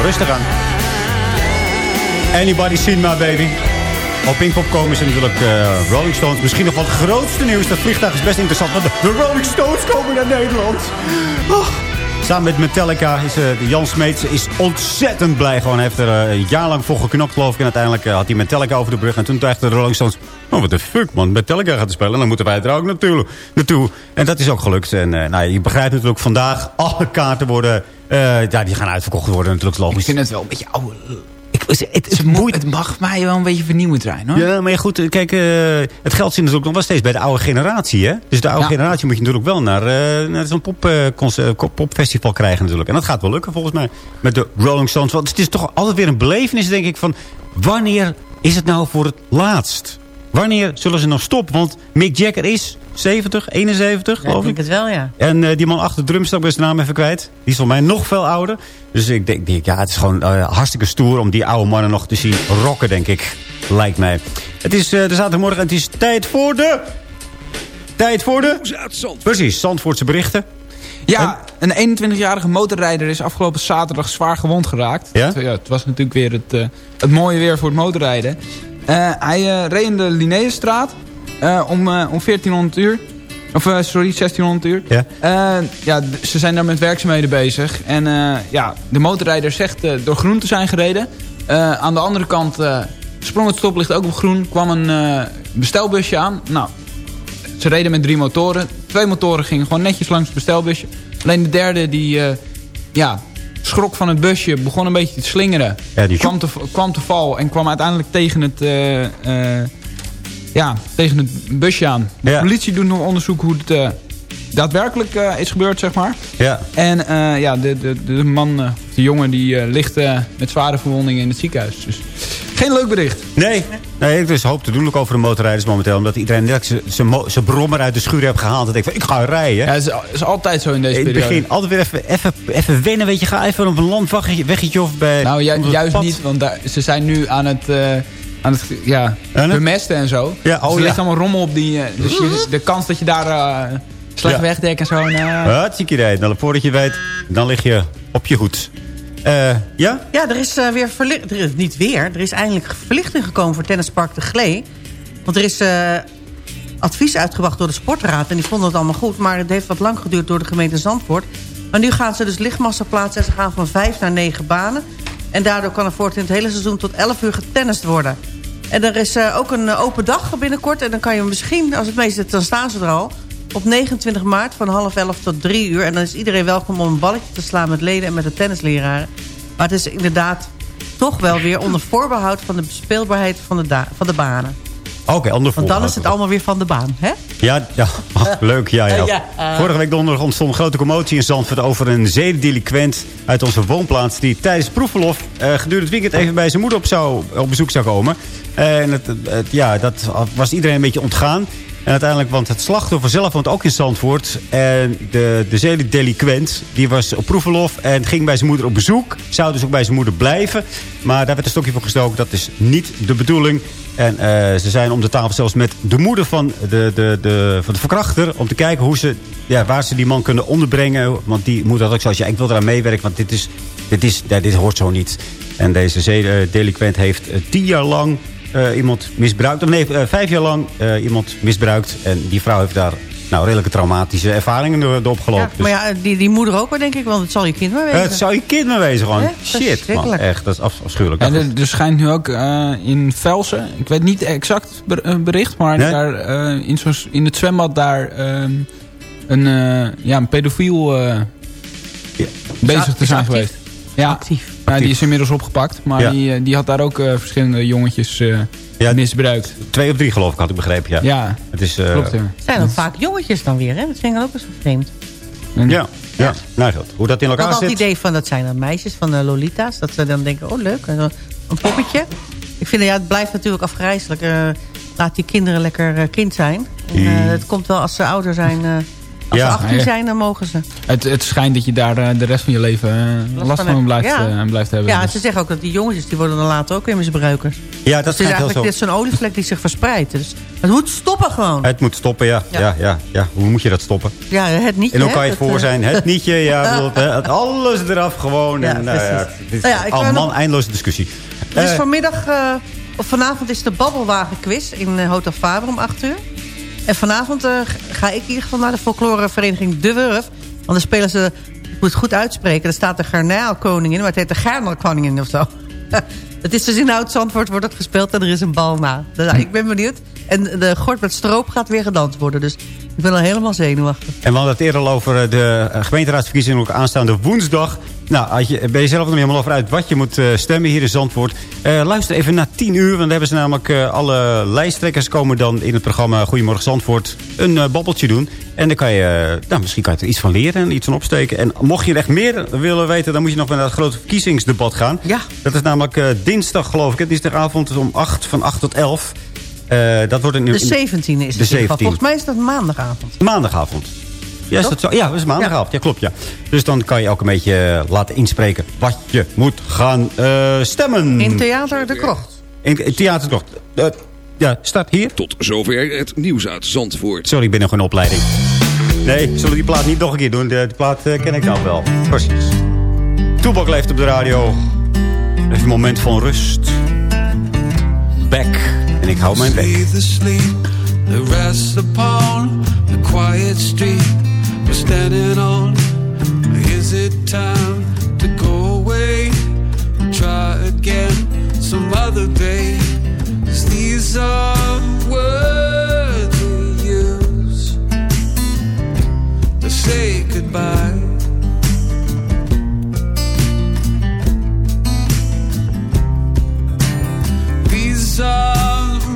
Rustig aan. Anybody seen my baby? Op Pinkpop komen ze natuurlijk eh, Rolling Stones. Misschien nog wel het grootste nieuws. Dat vliegtuig is best interessant. Want de, Rolling Stones komen naar Nederland. Oh. Samen met Metallica is uh, Jan Smeets is ontzettend blij. Gewoon heeft er eh, een jaar lang voor geknokt, geloof ik. En uiteindelijk eh, had hij Metallica over de brug. En toen dacht de Rolling Stones... Oh, wat de fuck, man. Metallica gaat spelen. Dan moeten wij er ook natuurlijk naartoe. En dat is ook gelukt. En eh, nou, je begrijpt natuurlijk vandaag... alle kaarten worden... eh, ja, die gaan uitverkocht worden natuurlijk, logisch. Ik vind het wel een beetje oude... Ik, het, het, moet, het mag mij wel een beetje vernieuwend zijn, hoor. Ja, maar ja, goed, kijk, eh, het geld zit natuurlijk nog wel steeds bij de oude generatie, hè? Dus de oude Ja. generatie moet je natuurlijk wel naar, eh, naar zo'n pop- popfestival krijgen natuurlijk. En dat gaat wel lukken volgens mij met de Rolling Stones. Want het is toch altijd weer een belevenis, denk ik, van wanneer is het nou voor het laatst? Wanneer zullen ze nog stoppen? Want Mick Jagger is 70, 71, Ja, ik geloof denk ik. het wel, ja. En eh, die man achter de drumstok, ik ben zijn naam even kwijt. Die is voor mij nog veel ouder. Dus ik denk, denk, ja, het is gewoon eh, hartstikke stoer om die oude mannen nog te zien rocken, denk ik. Lijkt mij. Het is eh, de zaterdagmorgen en het is tijd voor de... Tijd voor de... Precies, Zandvoortse berichten. Ja, een 21-jarige motorrijder is afgelopen zaterdag zwaar gewond geraakt. Ja? Het, het was natuurlijk weer het, eh, het mooie weer voor het motorrijden. Eh, hij eh, reed in de Linnaeusstraat eh, om, om 1400 uur. Of sorry, 1600 uur. Ja. Ja, ze zijn daar met werkzaamheden bezig. En ja, de motorrijder zegt door groen te zijn gereden. Aan de andere kant sprong het stoplicht ook op groen. Kwam een bestelbusje aan. Nou, ze reden met drie motoren. Twee motoren gingen gewoon netjes langs het bestelbusje. Alleen de derde die ja, schrok van het busje, begon een beetje te slingeren. Ja, die kwam, te, kwam te val en kwam uiteindelijk tegen het, eh, eh, ja, tegen het busje aan. De Ja. politie doet nog onderzoek hoe het eh, daadwerkelijk is gebeurd, zeg maar. Ja. En ja, de, de, de man, de jongen, die ligt met zware verwondingen in het ziekenhuis. Dus geen leuk bericht. Nee, nee er is hoop te doen ook over de motorrijders momenteel. Omdat iedereen net zijn- brommer uit de schuur heeft gehaald. En denkt van, ik ga rijden. Ja, het is, is altijd zo in deze in het periode. begin altijd weer even, even, even wennen. Weet je, ga even op een landweggetje of bij... Nou, ju- juist pad. niet, want daar, ze zijn nu aan het, eh, aan het ja, bemesten en zo. Ja, dus oh, er ja. ligt allemaal rommel op die... eh, dus je- de kans dat je daar eh, slecht Ja. wegdekt en zo... nou, Hartstikke idee. Dan, voordat je weet, dan lig je op je hoed. Eh, ja? Ja, er is eh, weer. Er is niet weer. Er is eindelijk verlichting gekomen voor Tennispark de Glee. Want er is eh, advies uitgebracht door de Sportraad. En die vonden het allemaal goed. Maar het heeft wat lang geduurd door de gemeente Zandvoort. Maar nu gaan ze dus lichtmassa plaatsen. En ze gaan van vijf naar negen banen. En daardoor kan er voortaan het hele seizoen tot 11 uur getennist worden. En er is ook een open dag binnenkort. En dan kan je misschien, als het meeste, dan staan ze er al... op 29 maart van half 11 tot 3 uur. En dan is iedereen welkom om een balletje te slaan met leden en met de tennisleraren. Maar het is inderdaad toch wel weer onder voorbehoud van de bespeelbaarheid van de, van de banen. Oké, onder Want dan is het allemaal weer van de baan, hè? Ja, ja ach, leuk. Ja, ja. Ja. Vorige week donderdag ontstond een grote commotie in Zandvoort... over een zedendeliquent uit onze woonplaats... die tijdens proefverlof eh, gedurende het weekend even bij zijn moeder op, zou, op bezoek zou komen. En het, het- ja, dat was iedereen een beetje ontgaan. En uiteindelijk, want het slachtoffer zelf woont ook in Zandvoort. En de, de zedendeliquent, die was op proefverlof en ging bij zijn moeder op bezoek. Zou dus ook bij zijn moeder blijven. Maar daar werd een stokje voor gestoken. Dat is niet de bedoeling. En eh, ze zijn om de tafel zelfs met de moeder van de, de, de, van de verkrachter... om te kijken hoe ze, ja, waar ze die man kunnen onderbrengen. Want die moeder had ook zoals ja, ik wil eraan meewerken, want dit, is, dit, is, dit hoort zo niet. En deze zedendeliquent heeft eh, tien jaar lang eh, iemand misbruikt. Of nee, eh, vijf jaar lang eh, iemand misbruikt. En die vrouw heeft daar nou, redelijke traumatische ervaringen door, door opgelopen. Ja, maar ja, die, die moeder ook wel, denk ik, want het zal je kind maar weten. het zou je kind maar wezen gewoon. Hè? Shit, man. Echt, dat is af- afschuwelijk. En er, er schijnt nu ook eh, in Velsen, ik weet niet exact ber- bericht, maar Nee? daar, eh, in, zo'n- in het zwembad daar ehm, een, eh, ja, een pedofiel eh, bezig te zijn actief? geweest. Ja, Actief. Ja, die is inmiddels opgepakt, maar Ja. die, eh, die had daar ook eh, verschillende jongetjes eh, Ja, misbruikt. Twee of drie geloof ik, had ik begrepen. Ja, Ja, het is, eh, klopt. Ja. Het zijn ook vaak jongetjes dan weer, hè? Dat vind ik dan ook eens vreemd. Ja, ja. nou goed. Hoe dat in Ik elkaar had al het zit. idee van, dat zijn dan meisjes van de Lolita's. Dat ze dan denken, oh leuk, een, poppetje. Ik vind, ja, het blijft natuurlijk afgrijzelijk. eh, laat die kinderen lekker eh, kind zijn. En, het komt wel als ze ouder zijn. Als Ja, ze 18 ja. zijn, dan mogen ze. Het, het schijnt dat je daar eh, de rest van je leven eh, last, van blijft, Ja. eh, blijft hebben. Ja, Dus- ze zeggen ook dat die jongetjes, die worden dan later ook weer misbruikers. Ja, dat het is heel eigenlijk zo. dit is zo'n olievlek die zich verspreidt. Dus het moet stoppen gewoon. Het moet stoppen, ja. Ja. Ja. Ja, ja, Hoe moet je dat stoppen? Ja, het niet. En hoe kan je het voor zijn? Het nietje, ja. bedoel, het alles eraf gewoon. Ja, en, nou, ja, precies. dit is ja, ik al wou man, nog- eindeloze discussie. Dus vanmiddag, of vanavond is de Babbelwagen-quiz in Hotel Faber om 8 uur. En vanavond eh, ga ik in ieder geval naar de folklorevereniging De Wurf. Want dan spelen ze, ik moet het goed uitspreken, er staat de garnaalkoningin, maar het heet de garnaalkoningin of zo. het is dus in Oud-Zandvoort wordt het gespeeld en er is een bal na. Dus, ik ben benieuwd. En de gort met stroop gaat weer gedanst worden. Dus ik ben al helemaal zenuwachtig. En we hadden het eerder al over eh, de eh, gemeenteraadsverkiezingen ook aanstaande woensdag. Nou, had je, ben je zelf nog niet helemaal over uit wat je moet eh, stemmen hier in Zandvoort. Luister even na 10 uur, want dan hebben ze namelijk alle lijsttrekkers komen dan in het programma Goedemorgen Zandvoort een babbeltje doen. En dan kan je, nou, misschien kan je er iets van leren en iets van opsteken. En mocht je er echt meer willen weten, dan moet je nog naar het grote verkiezingsdebat gaan. Ja. Dat is namelijk dinsdag, geloof ik. hè. Dinsdagavond om 8, van 8 tot 11. Eh, dat wordt een, De 17e is het De in ieder geval. 17e. Volgens mij is dat maandagavond. Maandagavond. Ja, is dat zo? Ja, dat is maandagavond. Ja. klopt. Ja. Dus dan kan je ook een beetje eh, laten inspreken wat je moet gaan eh, stemmen. In Theater de Krocht. In, in Theater de Krocht. Eh, ja, staat hier. Tot zover het nieuws uit Zandvoort. Sorry, ik ben nog in opleiding. Nee, zullen we die plaat niet nog een keer doen? De, die plaat ken ik nou wel. Precies. Toebak leeft op de radio. Even een moment van rust. Back. En ik hou mijn the sleep that rests upon the quiet street we're standing on. Is it time to go away? Try again some other day. 'Cause these are words we use to say goodbye. These are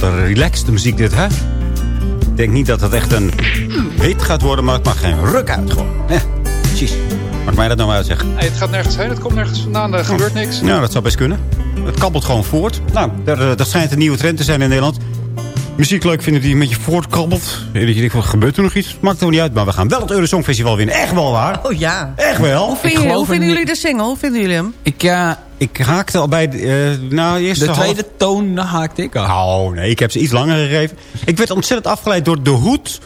wat een relaxte muziek dit, hè? Ik denk niet dat het echt een hit gaat worden, maar het mag geen ruk uit gewoon. Ja, precies. Maakt mij dat nou uit, zeg. Nee, het gaat nergens heen, het komt nergens vandaan, er gebeurt niks. Ja, dat zou best kunnen. Het kabbelt gewoon voort. Nou, dat, eh, dat schijnt een nieuwe trend te zijn in Nederland. Muziek leuk vinden die een beetje voortkabbelt. En dat je denkt, van, gebeurt er nog iets? Maakt er niet uit, maar we gaan wel het Eurosong Festival winnen. Echt wel waar. Oh ja. Echt wel. Hoe, hoe vinden jullie de single? Hoe vinden jullie hem? Ik, ja... Ik haakte al bij... De, eh, nou, eerst De tweede toon haakte ik al. Oh, nee, ik heb ze iets langer gegeven. Ik werd ontzettend afgeleid door de hoed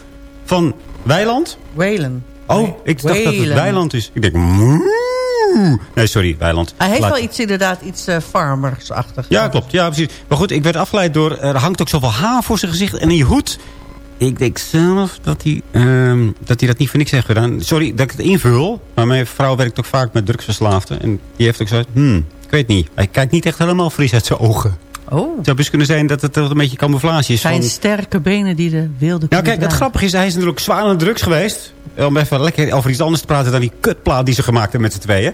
van Weiland. Whalen. Oh, ik dacht dat het. Weiland is. Ik denk... Nee, sorry, Weiland. Hij heeft Laat- wel iets inderdaad iets eh, farmersachtig. Ja, klopt. Ja, precies. Maar goed, ik werd afgeleid door... Er hangt ook zoveel haar voor zijn gezicht. En die hoed... Ik denk zelf dat hij, ehm, dat hij dat niet voor niks heeft gedaan. Sorry dat ik het invul. Maar mijn vrouw werkt ook vaak met drugsverslaafden. En die heeft ook zo... Hmm, weet niet. Hij kijkt niet echt helemaal fris uit zijn ogen. Oh. Het zou best kunnen zijn dat het een beetje camouflage is. Zijn van- sterke benen die de wilde Nou kijk, het grappige is, hij is natuurlijk zwaar aan de drugs geweest. Om even lekker over iets anders te praten dan die kutplaat die ze gemaakt hebben met z'n tweeën.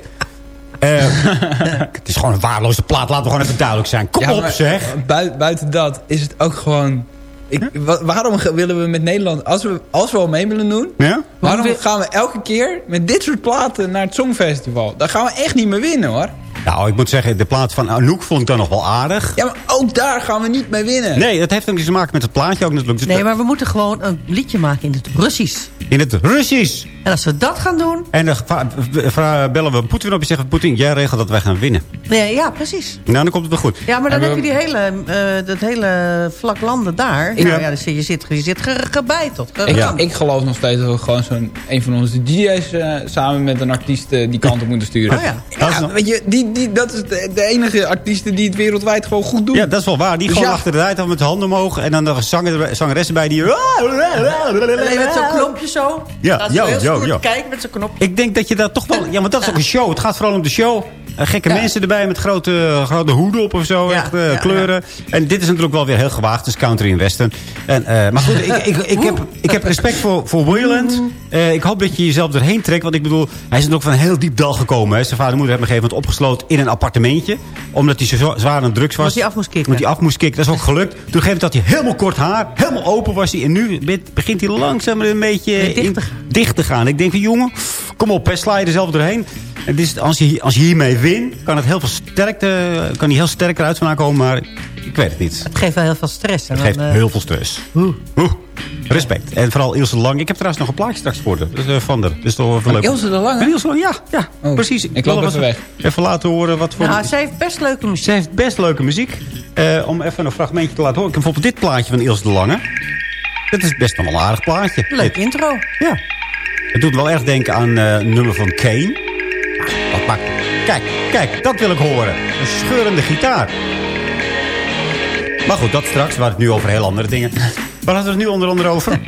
Eh, het is gewoon een waardeloze plaat, laten we gewoon even duidelijk zijn. Kom Ja, op maar zeg. bui- buiten dat is het ook gewoon... Ik, wa- waarom willen we met Nederland... Als we, als we al mee willen doen... Ja? Waarom gaan we elke keer met dit soort platen naar het Songfestival? Daar gaan we echt niet meer winnen hoor. Nou, ik moet zeggen, de plaat van Anouk vond ik dan nog wel aardig. Ja, maar ook daar gaan we niet mee winnen. Nee, dat heeft ook iets te maken met het plaatje ook natuurlijk. Dus Nee, maar we moeten gewoon een liedje maken in het Russisch. In het Russisch. En als we dat gaan doen... En dan bellen we Poetin op en zeggen... Poetin, jij regelt dat wij gaan winnen. Nee, ja, precies. Nou, dan komt het wel goed. Ja, maar dan heb je die hele, eh, dat hele vlak landen daar. Ik- nou ja, zit, je zit, je zit ge- gebeiteld. Ik, geramd. ik geloof nog steeds dat we gewoon zo'n een van onze DJ's eh, samen met een artiest eh, die kant op moeten sturen. Oh ja. Ja, weet je, die, die, dat is de, de enige artiesten die het wereldwijd gewoon goed doen. Ja, dat is wel waar. Die Dus gewoon ja. achter de tijd met de handen omhoog. En dan nog een zanger, zangeres erbij die... Alleen met zo'n knopje zo. Ja, Laat yo, zo heel yo, stoer yo. kijken met zo'n knopje. Ik denk dat je dat toch wel... Ja, want dat is ook een show. Het gaat vooral om de show. Eh, gekke mensen erbij met grote, grote hoeden op of zo. echt eh, ja, kleuren. En dit is natuurlijk wel weer heel gewaagd. Is country en western. En, eh, maar goed, ik, ik, ik, heb, ik heb respect voor, voor Wayland. Ik hoop dat je jezelf erheen trekt. Want ik bedoel, hij is natuurlijk van een heel diep dal gekomen. Hè. Zijn vader en moeder hebben hem een gegeven moment opgesloten in een appartementje. Omdat hij zo zwaar aan drugs was. Omdat hij af moest kicken. Omdat hij af moest kicken. Dat is ook gelukt. Toen gegeven had hij helemaal kort haar. Helemaal open was hij. En nu begint hij langzaam een beetje dicht in- te gaan. dicht te gaan. Ik denk van jongen, kom op, hè, sla je er zelf doorheen. En dit is, als, je, als je hiermee wint, kan het heel veel sterkte, kan hij heel sterk eruit vandaan komen. Maar ik weet het niet. Het geeft wel heel veel stress. En Het dan, geeft eh, heel veel stress. Oeh. Respect. En vooral Ilse de Lang. Ik heb trouwens nog een plaatje straks voor haar. Dus, eh, van haar. Dus toch wel even leuk. Ilse de Lange? Ilse de Lang, ja. ja Oh, precies. ik loop even weg. Even laten horen wat voor... Nou, zij heeft best leuke muziek. Ze heeft best leuke muziek. Eh, om even een fragmentje te laten horen. Ik heb bijvoorbeeld dit plaatje van Ilse de Lange. Dat is best wel een aardig plaatje. Leuk intro. Ja. Het doet wel echt denken aan eh, nummer van Kane. Kijk, kijk, dat wil ik horen. Een scheurende gitaar. Maar goed, dat straks. We hadden het nu over heel andere dingen. Waar hadden we het nu onder andere over?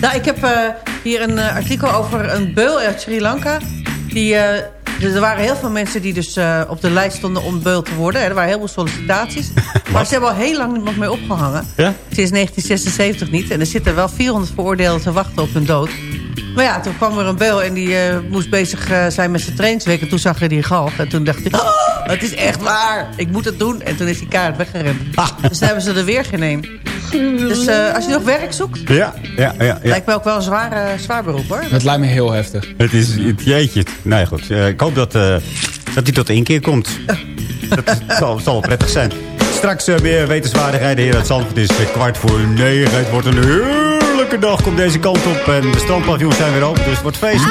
Nou, ik heb eh, hier een eh, artikel over een beul uit Sri Lanka. Die, eh, dus er waren heel veel mensen die dus op de lijst stonden om beul te worden. Hè. Er waren heel veel sollicitaties. maar ze hebben al heel lang niemand mee opgehangen. Ja? Sinds 1976 niet. En er zitten wel 400 veroordeelden te wachten op hun dood. Maar ja, toen kwam er een beul en die eh, moest bezig eh, zijn met zijn trainingsweek. En toen zag hij die galg. En toen dacht hij, oh, het is echt waar. Ik moet het doen. En toen is die kaart weggerend. Dus dan hebben ze er weer geen een. Dus eh, als je nog werk zoekt, Ja, ja, ja. ja. lijkt me ook wel een zwaar, zwaar beroep hoor. Het lijkt me heel heftig. Het is het jeetje. Nee, goed. Eh, ik hoop dat, eh, dat hij tot één keer komt. dat is- zal, zal wel prettig zijn. Straks weer wetenswaardigheden hier uit Zandvoort. Het is kwart voor negen. Het wordt een heerlijke dag. Komt deze kant op. En de strandpaviljoens zijn weer open. Dus het wordt feest.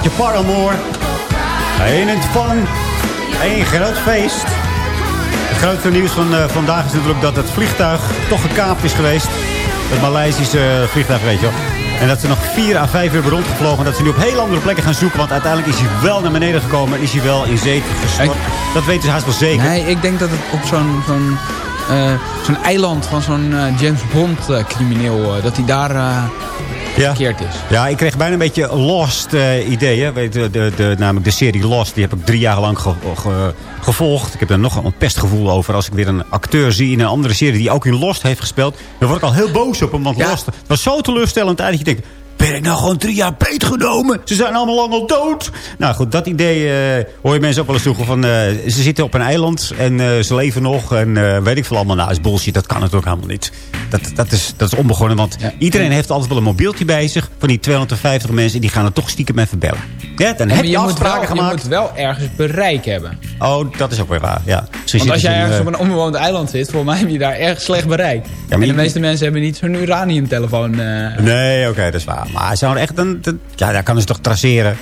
Plaatje Paramore. Een en van. Een groot feest. Het grootste nieuws van uh, vandaag is natuurlijk dat het vliegtuig toch gekaapt is geweest. Het Maleisische uh, vliegtuig, weet je wel. En dat ze nog vier à vijf uur rondgevlogen. En dat ze nu op heel andere plekken gaan zoeken. Want uiteindelijk is hij wel naar beneden gekomen. En is hij wel in zee gestort. Dat weten ze haast wel zeker. Nee, ik denk dat het op zo'n zo'n uh, zo'n eiland van zo'n James Bond crimineel... dat hij daar ja. verkeerd is. Ja, ik kreeg bijna een beetje Lost uh, ideeën. Weet, de, de, de, namelijk de serie Lost, die heb ik drie jaar lang ge, ge, gevolgd. Ik heb er nog een pestgevoel over als ik weer een acteur zie in een andere serie... die ook in Lost heeft gespeeld. Dan word ik al heel boos op hem, want Lost was zo teleurstellend. Dat je denkt, ben ik nou gewoon drie jaar peet genomen? Ze zijn allemaal lang al dood. Nou goed, dat idee eh, hoor je mensen ook wel eens toegen van... eh, ze zitten op een eiland en eh, ze leven nog en weet ik veel allemaal. Nou, is bullshit, dat kan het ook helemaal niet. Dat, dat, is, dat is onbegonnen, want iedereen heeft altijd wel een mobieltje bij zich... van die 250 mensen, die gaan er toch stiekem even bellen. Ja, dan Ja, heb je je, moet afspraken wel, je gemaakt. moet wel ergens bereik hebben. Oh, dat is ook weer waar, ja. Want als zitten jij in, ergens op een onbewoond eiland zit, volgens mij heb je daar erg slecht bereik. en de je- meeste mensen hebben niet zo'n uraniumtelefoon. Nee, oké, dat is waar. Maar zou er echt een... ja, daar kan ze toch traceren.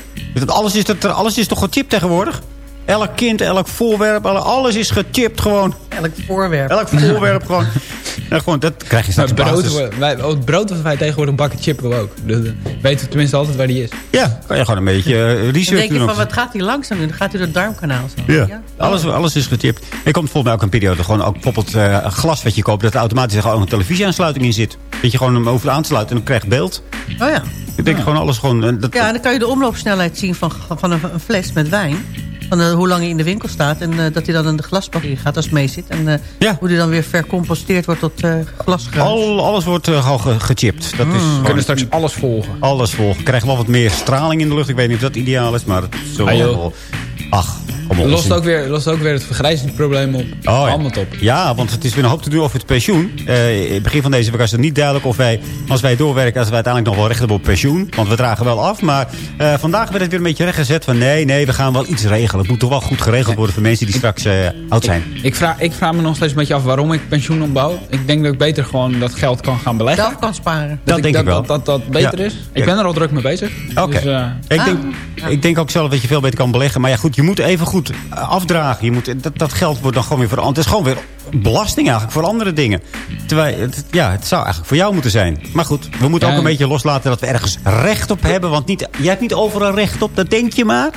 Alles is, alles is toch gechipt tegenwoordig? Elk kind, elk voorwerp, alle- alles is gechipt gewoon. Elk voorwerp. Elk voorwerp gewoon. Nou, gewoon, dat krijg je maar straks op brood, wij, oh, het brood wat wij tegenwoordig bakken, chippen we ook. Dus eh, weten we tenminste altijd waar die is. Ja, kan je gewoon een beetje eh, Dan research denk je doen. van, wat gaat hij langzaam doen? Dan gaat hij door het darmkanaal zo. Ja, Alles, alles is gechipt. Er komt volgens mij ook een periode gewoon ook bijvoorbeeld eh, glas wat je koopt... dat er automatisch gewoon een televisieaansluiting in zit. Dat je gewoon hem over aansluit en dan krijg je beeld. Oh ja. Ik denk gewoon alles gewoon... eh, Dat, Ja, en dan kan je de omloopsnelheid zien van, van een, een fles met wijn. Van eh, hoe lang hij in de winkel staat. En eh, dat hij dan in de glasbak in gaat als het mee zit. En eh, hoe die dan weer vercomposteerd wordt tot eh glasgruis. Al, alles wordt gewoon ge- gechipt. Dat is Mm. gewoon- kunnen straks alles volgen. Alles volgen. Krijgen wel wat meer straling in de lucht. Ik weet niet of dat ideaal is, maar het is zo Ah, wel... Ach. Lost ook, weer, lost ook weer het vergrijzingsprobleem op. Oh, ja. Allemaal top. Ja, want het is weer een hoop te doen over het pensioen. Eh, in het begin van deze week was het niet duidelijk of wij, als wij doorwerken, als wij uiteindelijk nog wel recht hebben op pensioen. Want we dragen wel af. Maar eh, vandaag werd het weer een beetje rechtgezet van nee, nee, we gaan wel iets regelen. Het moet toch wel goed geregeld worden voor mensen die straks eh, oud zijn. Ik vraag, ik vraag me nog steeds een beetje af waarom ik pensioen opbouw. Ik denk dat ik beter gewoon dat geld kan gaan beleggen. Zelf kan sparen. Dat denk dat, ik wel. Dat, dat, dat beter Ja. is. Ik Ja. ben er al druk mee bezig. Oké. Dus, eh, Ik, denk, ik denk ook zelf dat je veel beter kan beleggen. Maar ja, goed, je moet even goed eh, afdragen. Je moet, dat, dat geld wordt dan gewoon weer veranderd. Het is gewoon weer belasting eigenlijk voor andere dingen. Terwijl, het, ja, het zou eigenlijk voor jou moeten zijn. Maar goed, we moeten Ja, ook een en- beetje loslaten dat we ergens recht op hebben. Want niet, je hebt niet overal recht op, dat denk je maar.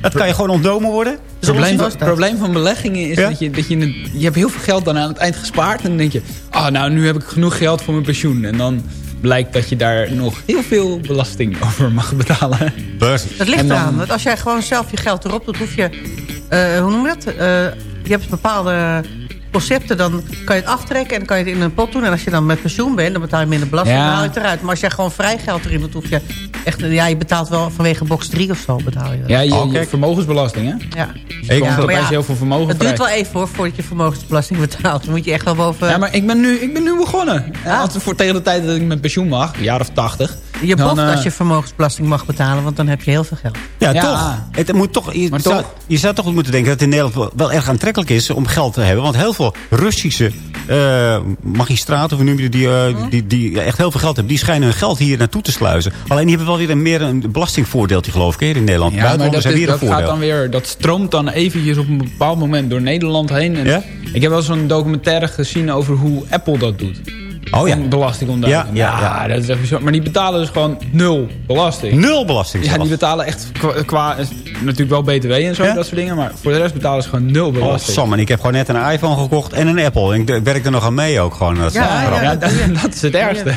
Dat kan je gewoon ontnomen worden. Het probleem, van- probleem van beleggingen is Ja? dat, je, dat je, een- je hebt heel veel geld dan aan het eind gespaard. En dan denk je, ah nou nu heb ik genoeg geld voor mijn pensioen. En dan blijkt dat je daar nog heel veel belasting over mag betalen. Dat ligt En dan- eraan. Want als jij gewoon zelf je geld erop doet, hoef je... eh, hoe noem je dat? Eh, je hebt bepaalde concepten, dan kan je het aftrekken en dan kan je het in een pot doen. En als je dan met pensioen bent, dan betaal je minder belasting. Ja. Dan haal je het eruit. Maar als jij gewoon vrij geld erin doet, hoef je echt... Ja, je betaalt wel vanwege box 3 of zo, betaal je dat. Ja, je, Oh, je vermogensbelasting hè? Ja. Dus er komt maar opeens heel veel vermogen Het vrij. duurt wel even hoor, voordat je vermogensbelasting betaalt. Dan moet je echt wel boven... Ja, maar ik ben nu, ik ben nu begonnen. Als, voor tegen de tijd dat ik met pensioen mag, een jaar of tachtig. Je dan, boft eh, als je vermogensbelasting mag betalen, want dan heb je heel veel geld. Ja, Ja. toch. Het moet toch, je, Maar zou, toch. je zou toch moeten denken dat het in Nederland wel, erg aantrekkelijk is om geld te hebben. Want heel veel Russische eh magistraten, of noem je die, eh, die, die echt heel veel geld hebben, die schijnen hun geld hier naartoe te sluizen. Alleen die hebben wel weer een, meer een belastingvoordeeltje, geloof ik, hier in Nederland. Ja, maar dat, hebben is, hier een dat gaat dan weer, dat stroomt dan eventjes op een bepaald moment door Nederland heen. En Ja? Ik heb wel zo'n documentaire gezien over hoe Apple dat doet. Oh ja. Om Belastingontduiking. Ja, ja, ja. dat is echt bizar. Maar die betalen dus gewoon nul belasting. Nul belasting Ja, die betalen echt qua, qua- natuurlijk wel BTW en zo, Ja? dat soort dingen. Maar voor de rest betalen ze gewoon nul Oh, belasting. Sam, en ik heb gewoon net een iPhone gekocht en een Apple. En ik werk er nog aan mee ook gewoon. Dat is Ja, ja, ja, dat, dat is het ergste.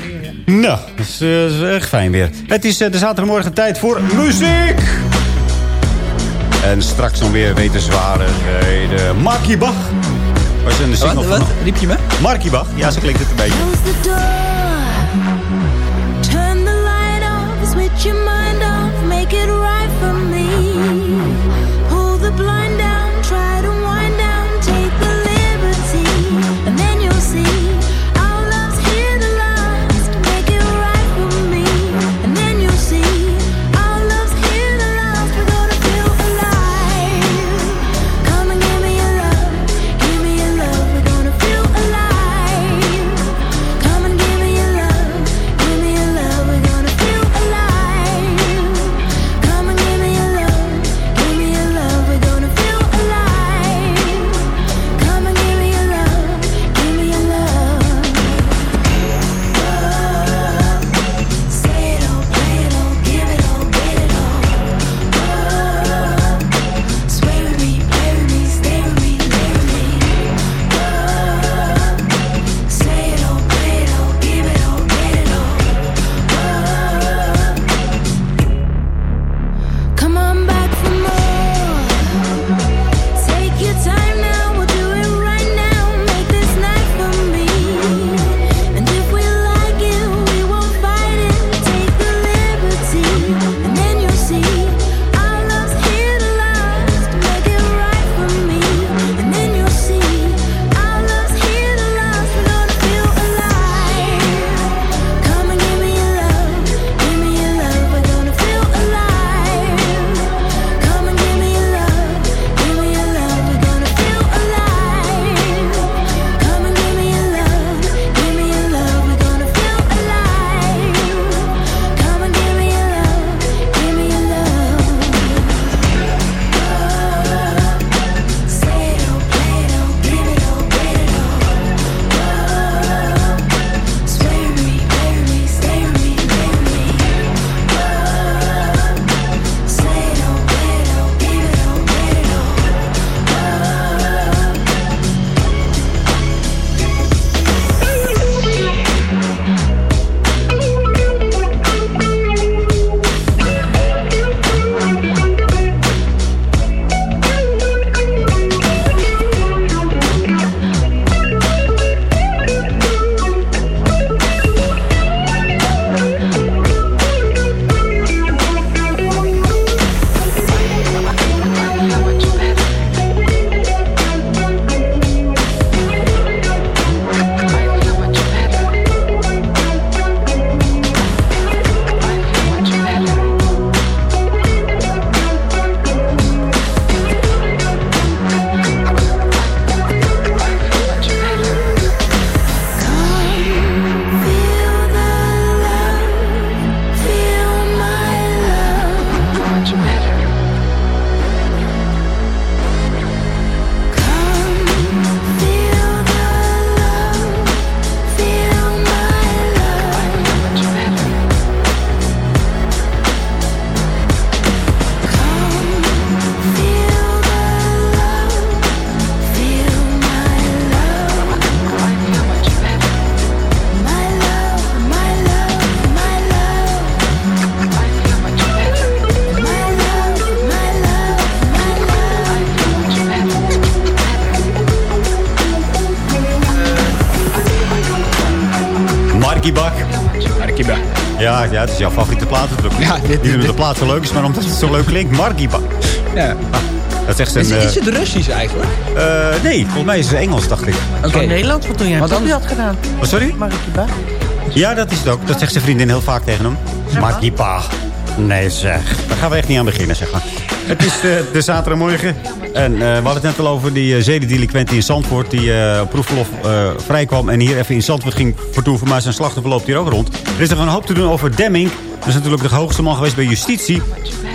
Nou, dat is, echt fijn weer. Het is eh, de zaterdagmorgen tijd voor muziek. En straks dan weer wetenswaardigheden. Markie Bach. Single Wat, van? wat? Riep je me? Markie Bach. Ja, zo klinkt het een beetje. Jouw favoriete platendruk. Ja, dit- Niet omdat de plaat zo leuk is, maar omdat het zo leuk klinkt. Margie Bach. Ja. Dat is echt Is, een... is eh, het Russisch eigenlijk? eh, nee, volgens mij is het Engels, dacht ik. Oké. Oh, Nederlands, wat toen jij een dan- had gedaan. Oh, sorry? Bach. Ja, dat is het ook. Dat zegt zijn vriendin heel vaak tegen hem. Bach. Nee zeg, daar gaan we echt niet aan beginnen, zeg maar. Het is eh, de zaterdagmorgen. En eh, we hadden het net al over die uh, in Zandvoort... die eh, op proefverlof eh, vrijkwam en hier even in Zandvoort ging vertoeven... maar zijn slachtoffer loopt hier ook rond. Er is nog een hoop te doen over Demming. Dat is natuurlijk de hoogste man geweest bij justitie.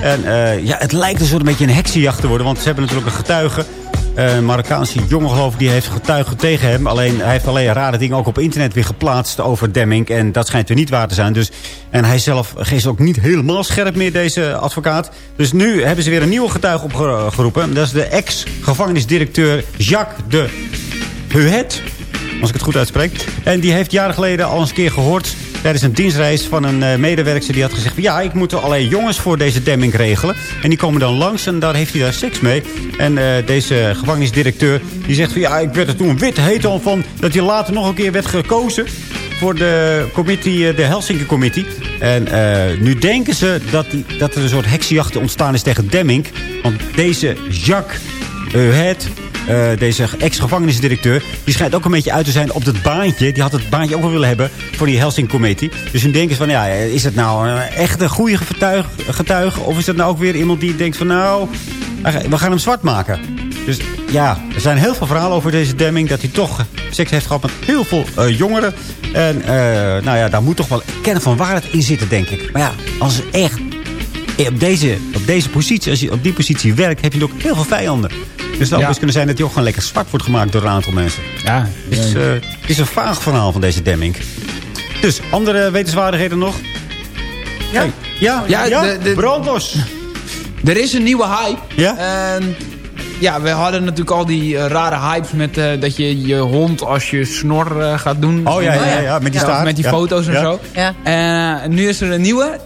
En ja, het lijkt een soort een beetje een heksenjacht te worden... want ze hebben natuurlijk een getuige... Een Marokkaanse jongen geloof ik, die heeft getuigen tegen hem. Alleen, hij heeft alleen rare dingen ook op internet weer geplaatst over Demming. En dat schijnt weer niet waar te zijn. Dus, en hij zelf geeft ook niet helemaal scherp meer, deze advocaat. Dus nu hebben ze weer een nieuwe getuige opgeroepen. Dat is de ex-gevangenisdirecteur Jacques de Huet. Als ik het goed uitspreek. En die heeft jaren geleden al eens een keer gehoord... tijdens een dienstreis van een uh, medewerker die had gezegd... ja, ik moet alleen jongens voor deze demming regelen. En die komen dan langs en daar heeft hij daar seks mee. En uh, deze gevangenisdirecteur die zegt ja, ik werd er toen wit heet al van... dat hij later nog een keer werd gekozen voor de, committee, de Helsinki-committee. En uh, nu denken ze dat, die, dat er een soort heksenjacht ontstaan is tegen Demming. Want deze Jacques het uh, deze ex-gevangenisdirecteur... die schijnt ook een beetje uit te zijn op dat baantje. Die had het baantje ook wel willen hebben voor die Helsing Committee. Dus nu denken van, ja, is het nou echt een goede getuige? Of is het nou ook weer iemand die denkt van, nou, we gaan hem zwart maken? Dus ja, er zijn heel veel verhalen over deze Demming... dat hij toch seks heeft gehad met heel veel uh, jongeren. En uh, nou ja, daar moet toch wel kennis van waarheid in zitten, denk ik. Maar ja, als het echt op deze, op deze positie, als je op die positie werkt... heb je ook heel veel vijanden. Dus het zou ja. best kunnen zijn dat hij ook gewoon lekker zwart wordt gemaakt door een aantal mensen. Ja. Het is, uh, het is een vaag verhaal van deze Demming. Dus, andere wetenswaardigheden nog? Ja. Hey. Ja, ja, ja? De, de, brandlos. Er is een nieuwe hype. Ja? En ja, we hadden natuurlijk al die uh, rare hypes met uh, dat je je hond als je snor uh, gaat doen. Oh ja, ja, ja, ja met die staart. Met die ja. foto's en ja. zo. Ja. En nu is er een nieuwe.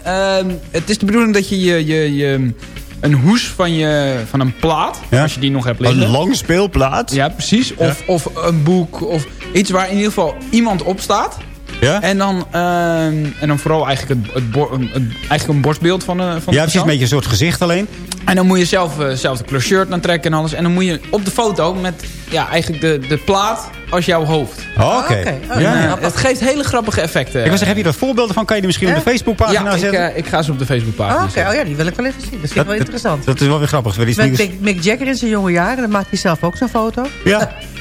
het is de bedoeling dat je je, je, je een hoes van, je, van een plaat, ja. als je die nog hebt liggen. Een lang speelplaat. Ja, precies. Of, of een boek, of iets waar in ieder geval iemand op staat. Ja? En, dan, uh, en dan vooral eigenlijk, het, het, bo- het, eigenlijk een borstbeeld van, uh, van Ja, precies, een beetje een soort gezicht alleen. En dan moet je zelf, uh, zelf de kleur shirt aantrekken en alles. En dan moet je op de foto met ja, eigenlijk de, de plaat als jouw hoofd. Oh, Oké. Okay. Okay. Oh, ja, ja. Het geeft hele grappige effecten. Ik was zeg, heb je er voorbeelden van? Kan je die misschien op de Facebookpagina ja, zetten? Ja, ik, ik, ga ze op de Facebookpagina oh, Oké, okay. oh ja, die wil ik wel even zien. Dat vind ik wel interessant. Dat is wel weer grappig. Met Mick, Mick Jagger in zijn jonge jaren, dan maakt hij zelf ook zo'n foto. Ja.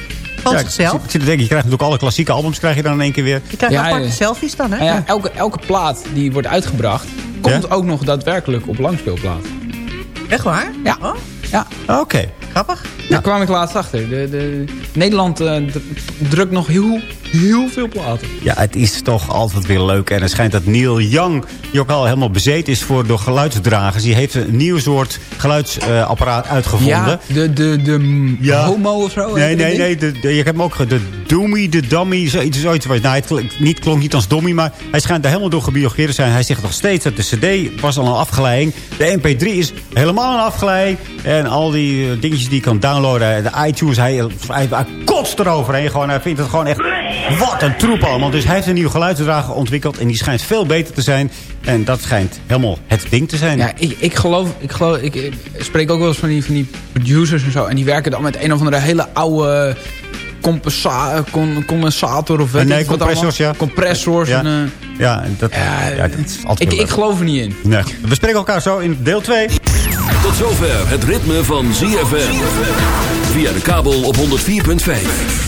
Van ja, zichzelf. Ik, ik zit te denken, je krijgt natuurlijk alle klassieke albums krijg je dan in één keer weer. Je krijgt ja, aparte ja. selfies dan, hè? Ja, elke, elke plaat die wordt uitgebracht, komt ook nog daadwerkelijk op langspeelplaat. Echt waar? Ja. Oh? Ja. Oké. Okay. Grappig. Daar kwam ik laatst achter. De, de, Nederland uh, drukt nog heel, heel veel platen. Ja, het is toch altijd weer leuk. En het schijnt dat Neil Young, die ook al helemaal bezeten is voor de geluidsdragers... die heeft een nieuw soort geluidsapparaat uh, uitgevonden. Ja, de, de, de ja. homo of zo? Nee, nee, nee. De, de, je hebt hem ook de Doomy, de Dummy, zoiets. zoiets nou, het klonk niet, klonk niet als Dommy, maar hij schijnt er helemaal door gebiologeerd te zijn. Hij zegt nog steeds dat de cd was al een afgeleiding. De mp3 is helemaal een afgeleiding. En al die uh, dingetjes die je kan downloaden, de iTunes, hij, hij, hij kotst eroverheen. Gewoon, hij vindt het gewoon echt, wat een troep allemaal. Dus hij heeft een nieuwe geluidsdrager ontwikkeld en die schijnt veel beter te zijn. En dat schijnt helemaal het ding te zijn. Ja, ik, ik geloof, ik geloof, ik, ik spreek ook wel eens van die, van die producers en zo. En die werken dan met een of andere hele oude compensa con, condensator of weet nee, ik wat compressors, ja. Compressors. Ja, en, uh, ja, dat, ja, ja, dat is altijd ik, ik geloof er niet in. Nee. We spreken elkaar zo in deel 2. Tot zover het ritme van ZFM. Via de kabel op 104.5.